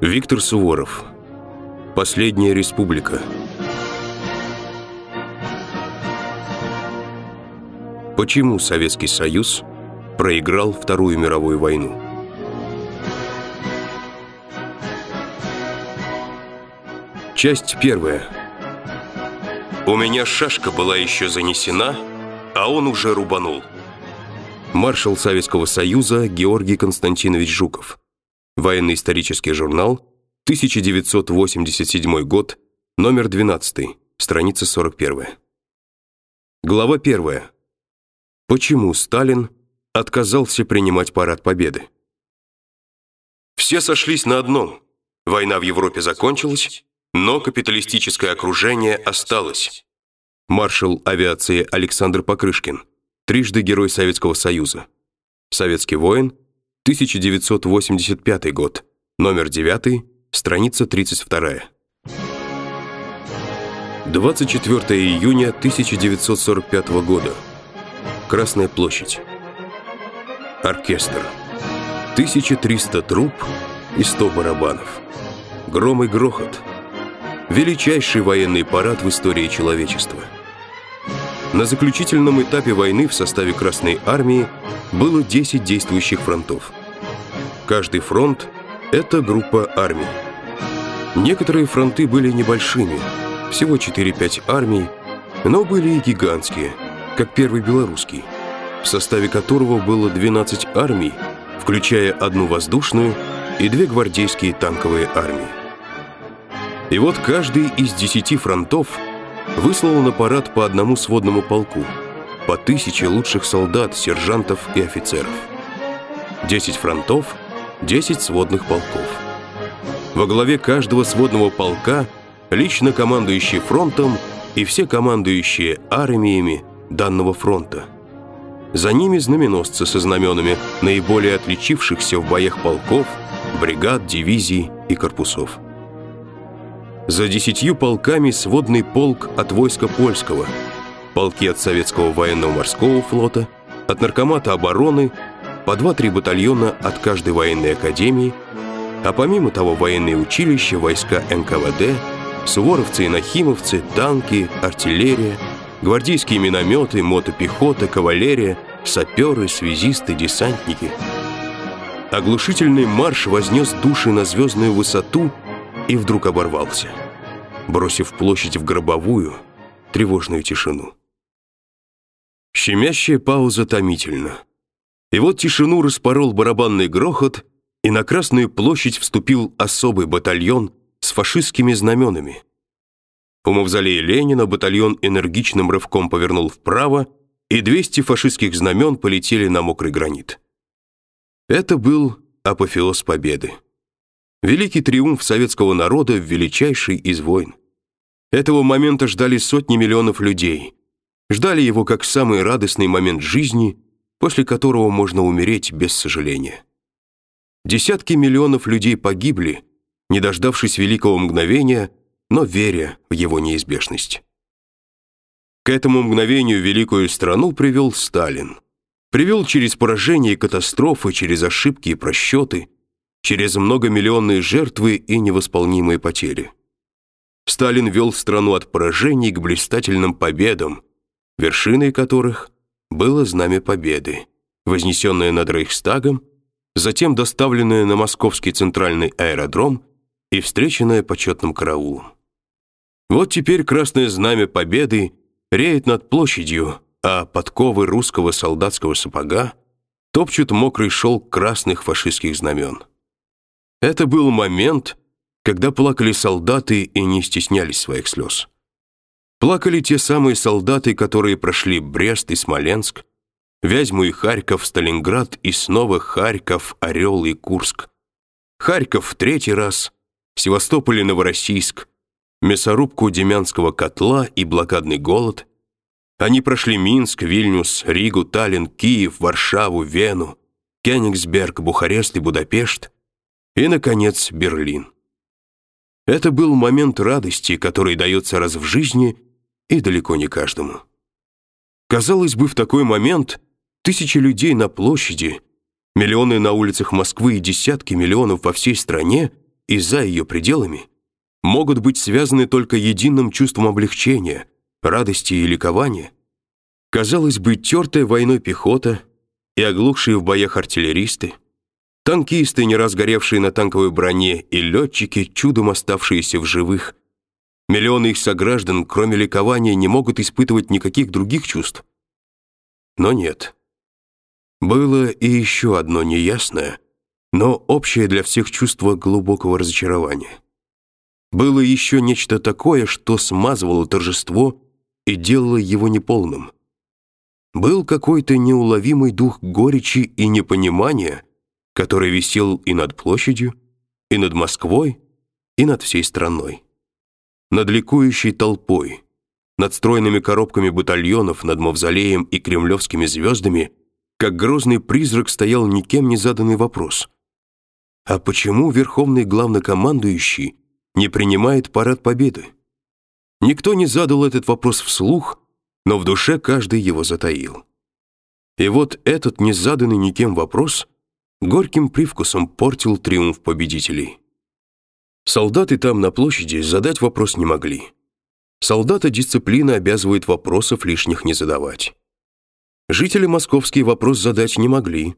Виктор Суворов. Последняя республика. Почему Советский Союз проиграл Вторую мировую войну? Часть первая. У меня шашка была еще занесена, а он уже рубанул. Маршал Советского Союза Георгий Константинович Жуков. Военно-исторический журнал, 1987 год, номер 12, страница 41. Глава 1. Почему Сталин отказался принимать парад победы? Все сошлись на одном: война в Европе закончилась, но капиталистическое окружение осталось. Маршал авиации Александр Покрышкин, трижды Герой Советского Союза. Советский воин, 1985 год, номер 9, страница 32. 24 июня 1945 года. Красная площадь. Оркестр. 1300 труб и 100 барабанов. Гром и грохот. Величайший военный парад в истории человечества. На заключительном этапе войны в составе Красной армии было 10 действующих фронтов. Каждый фронт – это группа армий. Некоторые фронты были небольшими, всего 4-5 армий, но были и гигантские, как первый белорусский, в составе которого было 12 армий, включая одну воздушную и две гвардейские танковые армии. И вот каждый из десяти фронтов выслал на парад по одному сводному полку, по тысяче лучших солдат, сержантов и офицеров. Десять фронтов, десять сводных полков. Во главе каждого сводного полка лично командующий фронтом и все командующие армиями данного фронта. За ними знаменосцы со знаменами наиболее отличившихся в боях полков, бригад, дивизий и корпусов. За десятью полками сводный полк от войска польского, полки от советского военного морского флота, от наркомата обороны, по два-три батальона от каждой военной академии, а помимо того военные училища, войска НКВД, суворовцы и нахимовцы, танки, артиллерия, гвардейские минометы, мотопехота, кавалерия, саперы, связисты, десантники. Оглушительный марш вознес души на звездную высоту – и вдруг оборвался, бросив площадь в гробовую, тревожную тишину. Щемящая пауза томительна. И вот тишину распорол барабанный грохот, и на Красную площадь вступил особый батальон с фашистскими знаменами. У мавзолея Ленина батальон энергичным рывком повернул вправо, и 200 фашистских знамен полетели на мокрый гранит. Это был апофеоз победы. Великий триумф советского народа в величайший из войн. Этого момента ждали сотни миллионов людей. Ждали его как самый радостный момент жизни, после которого можно умереть без сожаления. Десятки миллионов людей погибли, не дождавшись великого мгновения, но веря в его неизбежность. К этому мгновению великую страну привел Сталин. Привел через поражения и катастрофы, через ошибки и просчеты, через многомиллионные жертвы и невосполнимые потери. Сталин вел страну от поражений к блистательным победам, вершиной которых было знамя победы, вознесенное над Рейхстагом, затем доставленное на московский центральный аэродром и встреченное почетным караулом. Вот теперь красное знамя победы реет над площадью, а подковы русского солдатского сапога топчут мокрый шелк красных фашистских знамен. Это был момент, когда плакали солдаты и не стеснялись своих слез. Плакали те самые солдаты, которые прошли Брест и Смоленск, Вязьму и Харьков, Сталинград и снова Харьков, Орел и Курск. Харьков в третий раз, Севастополь и Новороссийск, мясорубку Демянского котла и блокадный голод. Они прошли Минск, Вильнюс, Ригу, Таллин, Киев, Варшаву, Вену, Кёнигсберг, Бухарест и Будапешт и, наконец, Берлин. Это был момент радости, который дается раз в жизни и далеко не каждому. Казалось бы, в такой момент тысячи людей на площади, миллионы на улицах Москвы и десятки миллионов во всей стране и за ее пределами могут быть связаны только единым чувством облегчения, радости и ликования. Казалось бы, тертая войной пехота и оглохшие в боях артиллеристы, танкисты, не разгоревшие на танковой броне, и летчики, чудом оставшиеся в живых. Миллионы их сограждан, кроме ликования, не могут испытывать никаких других чувств. Но нет. Было и еще одно неясное, но общее для всех чувство глубокого разочарования. Было еще нечто такое, что смазывало торжество и делало его неполным. Был какой-то неуловимый дух горечи и непонимания, который висел и над площадью, и над Москвой, и над всей страной. Над ликующей толпой, над стройными коробками батальонов, над мавзолеем и кремлевскими звездами, как грозный призрак стоял никем не заданный вопрос. А почему верховный главнокомандующий не принимает парад победы? Никто не задал этот вопрос вслух, но в душе каждый его затаил. И вот этот незаданный никем вопрос горьким привкусом портил триумф победителей. Солдаты там на площади задать вопрос не могли. Солдата дисциплина обязывает вопросов лишних не задавать. Жители московский вопрос задать не могли.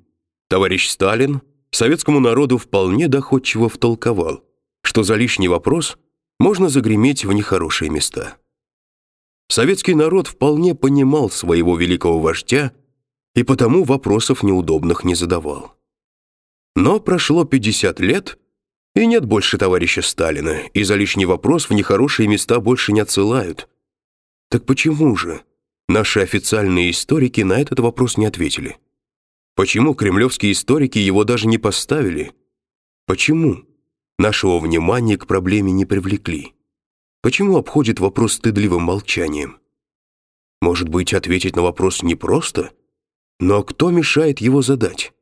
Товарищ Сталин советскому народу вполне доходчиво втолковал, что за лишний вопрос можно загреметь в нехорошие места. Советский народ вполне понимал своего великого вождя и потому вопросов неудобных не задавал. Но прошло 50 лет, и нет больше товарища Сталина, и за лишний вопрос в нехорошие места больше не отсылают. Так почему же наши официальные историки на этот вопрос не ответили? Почему кремлевские историки его даже не поставили? Почему нашего внимания к проблеме не привлекли? Почему обходит вопрос стыдливым молчанием? Может быть, ответить на вопрос непросто? Но кто мешает его задать?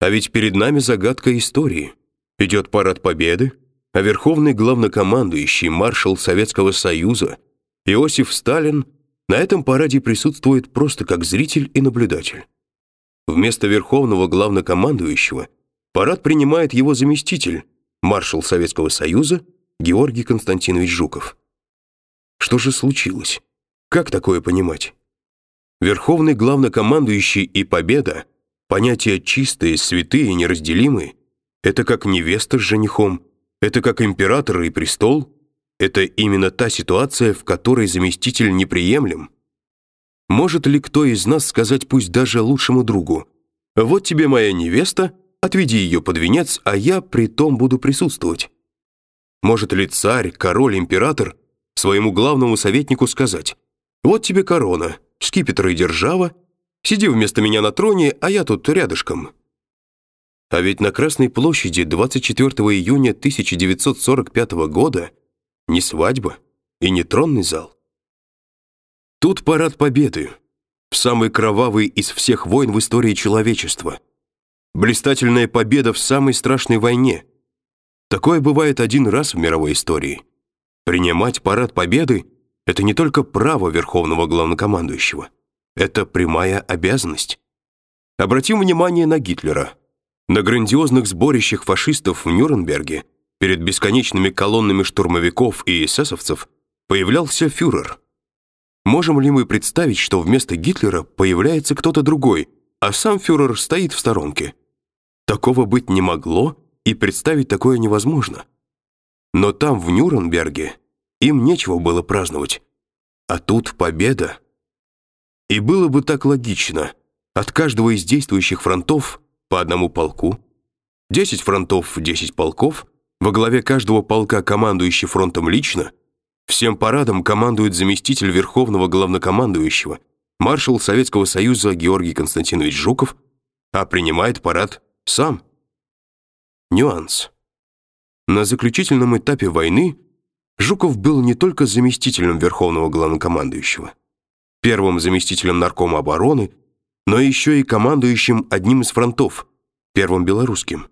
А ведь перед нами загадка истории. Идет парад победы, а верховный главнокомандующий маршал Советского Союза Иосиф Сталин на этом параде присутствует просто как зритель и наблюдатель. Вместо верховного главнокомандующего парад принимает его заместитель, маршал Советского Союза Георгий Константинович Жуков. Что же случилось? Как такое понимать? Верховный главнокомандующий и победа — понятия чистые, святые, неразделимые. Это как невеста с женихом, это как император и престол. Это именно та ситуация, в которой заместитель неприемлем. Может ли кто из нас сказать пусть даже лучшему другу: "Вот тебе моя невеста, отведи ее под венец, а я при том буду присутствовать"? Может ли царь, король, император своему главному советнику сказать: "Вот тебе корона, скипетр и держава, сиди вместо меня на троне, а я тут рядышком. А ведь на Красной площади 24 июня 1945 года не свадьба и не тронный зал. Тут парад победы, самый кровавый из всех войн в истории человечества. Блистательная победа в самой страшной войне. Такое бывает один раз в мировой истории. Принимать парад победы это не только право верховного главнокомандующего, это прямая обязанность. Обратим внимание на Гитлера. На грандиозных сборищах фашистов в Нюрнберге перед бесконечными колоннами штурмовиков и эсэсовцев появлялся фюрер. Можем ли мы представить, что вместо Гитлера появляется кто-то другой, а сам фюрер стоит в сторонке? Такого быть не могло, и представить такое невозможно. Но там в Нюрнберге им нечего было праздновать. А тут победа. И было бы так логично. От каждого из действующих фронтов по одному полку. 10 фронтов, 10 полков. Во главе каждого полка командующий фронтом лично. Всем парадом командует заместитель верховного главнокомандующего, маршал Советского Союза Георгий Константинович Жуков, а принимает парад сам. Нюанс. На заключительном этапе войны Жуков был не только заместителем верховного главнокомандующего, первым заместителем наркома обороны, но еще и командующим одним из фронтов, первым белорусским.